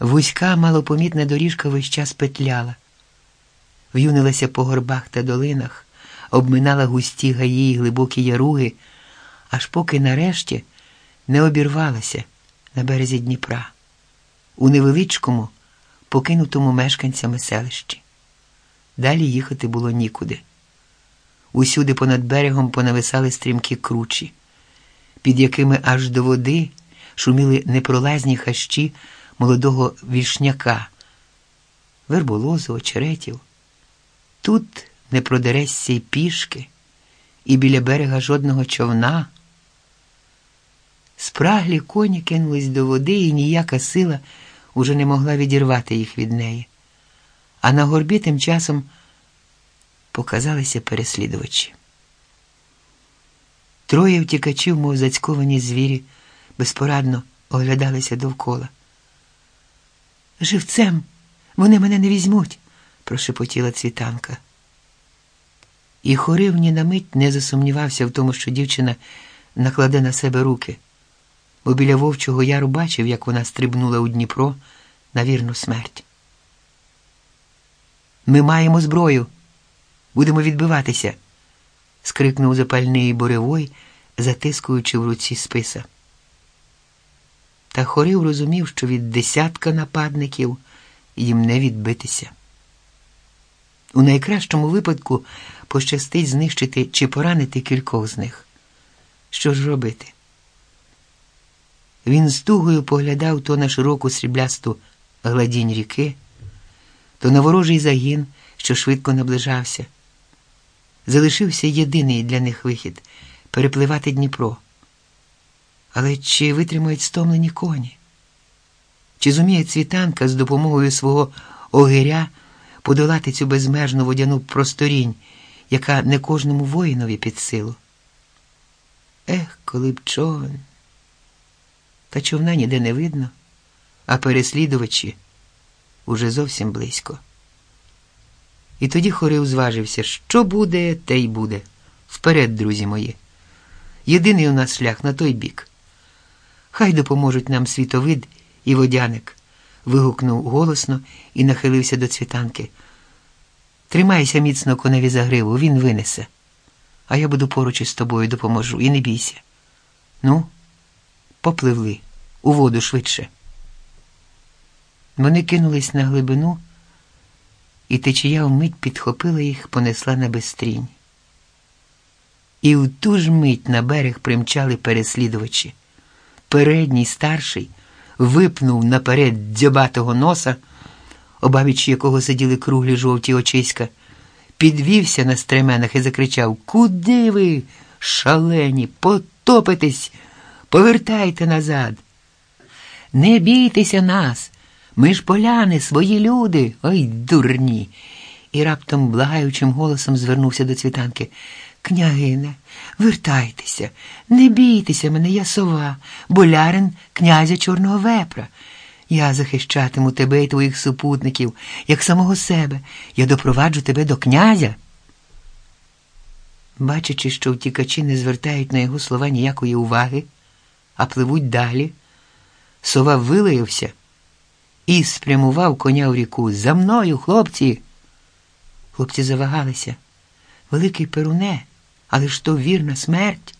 Вузька, малопомітна доріжка весь час петляла, в'юнилася по горбах та долинах, обминала густі гаї й глибокі яруги, аж поки нарешті не обірвалася на березі Дніпра, у невеличкому, покинутому мешканцями селищі. Далі їхати було нікуди. Усюди понад берегом понависали стрімкі кручі, під якими аж до води шуміли непролазні хащі молодого вішняка, верболозу, очеретів. Тут не продерешся й пішки, і біля берега жодного човна. Спраглі коні кинулись до води, і ніяка сила уже не могла відірвати їх від неї. А на горбі тим часом показалися переслідувачі. Троє втікачів, мов зацьковані звірі, безпорадно оглядалися довкола. Живцем вони мене не візьмуть, прошепотіла цвітанка. І хорив ні на мить не засумнівався в тому, що дівчина накладе на себе руки, бо біля вовчого яру бачив, як вона стрибнула у Дніпро на вірну смерть. Ми маємо зброю, будемо відбиватися, скрикнув запальний Боревой, затискуючи в руці списа. Та хорив розумів, що від десятка нападників їм не відбитися. У найкращому випадку пощастить знищити чи поранити кількох з них. Що ж робити? Він з тугою поглядав то на широку сріблясту гладінь ріки, то на ворожий загін, що швидко наближався. Залишився єдиний для них вихід перепливати Дніпро. Але чи витримають стомлені коні? Чи зуміє цвітанка з допомогою свого огиря подолати цю безмежну водяну просторінь, яка не кожному воїнові під силу? Ех, коли б човен. Та човна ніде не видно, а переслідувачі уже зовсім близько. І тоді Хорив зважився, що буде, те й буде. Вперед, друзі мої. Єдиний у нас шлях на той бік. Хай допоможуть нам світовид і водяник, вигукнув голосно і нахилився до цвітанки. Тримайся міцно коневі за гриву, він винесе. А я буду поруч із тобою допоможу і не бійся. Ну, попливли у воду швидше. Вони кинулись на глибину, і течія вмить підхопила їх, понесла на безстрінь. І в ту ж мить на берег примчали переслідувачі. Передній старший випнув наперед дзьобатого носа, обабіч якого сиділи круглі жовті очиська, підвівся на стременах і закричав Куди ви, шалені, потопитесь, повертайте назад. Не бійтеся нас. Ми ж поляни, свої люди, ой дурні. І раптом благаючим голосом звернувся до цвітанки. Княгине, вертайтеся, не бійтеся мене, я сова, болярин князя Чорного вепра. Я захищатиму тебе і твоїх супутників, як самого себе. Я допроваджу тебе до князя. Бачачи, що втікачі не звертають на його слова ніякої уваги, а пливуть далі, сова вилаявся і спрямував коня в ріку. За мною, хлопці. Хлопці завагалися. Великий перуне, але ж то вірна смерть.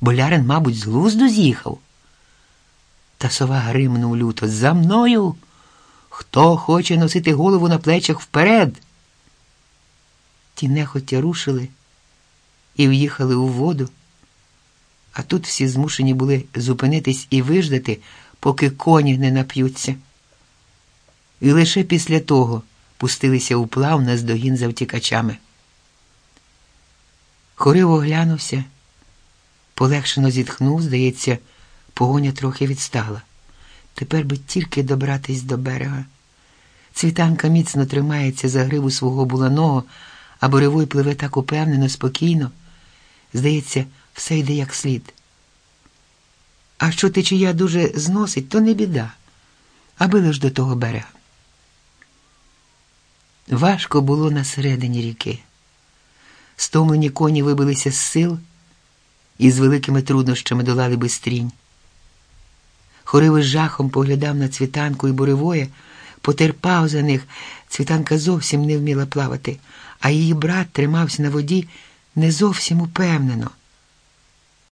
Болярин, мабуть, з глузду з'їхав. Та сова гримнув люто. За мною. Хто хоче носити голову на плечах вперед? Ті нехотя рушили і в'їхали у воду, а тут всі змушені були зупинитись і виждати, поки коні не нап'ються. І лише після того пустилися у плав на здогін за втікачами. Хорив оглянувся, полегшено зітхнув, здається, погоня трохи відстала. Тепер би тільки добратись до берега. Цвітанка міцно тримається за гриву свого буланого, а буревой пливе так упевнено, спокійно. Здається, все йде як слід. А що течія дуже зносить, то не біда, аби лиш до того берега. Важко було на середині ріки. Стомлені коні вибилися з сил і з великими труднощами долали бистрінь. Хоривий з жахом поглядав на цвітанку і буревоє, потерпав за них. Цвітанка зовсім не вміла плавати, а її брат тримався на воді не зовсім упевнено.